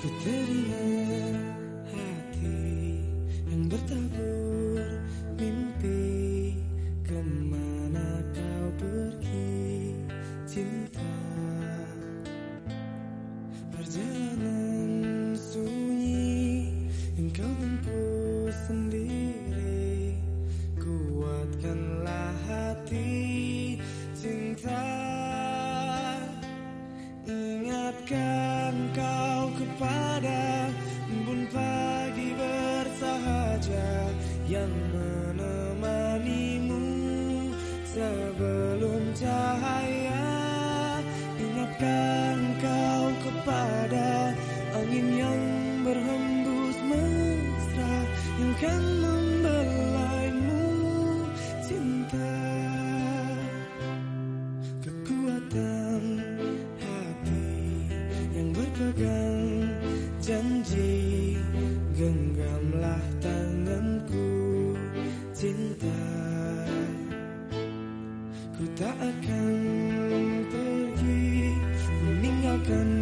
Kuterima hati yang bertabur mimpi Ke mana kau pergi cinta Perjalanan sunyi yang kau tempuh sendiri Kuatkanlah hati cinta ingatkan. yang menemanimu. Sebelum cahaya ingatkan afternoon.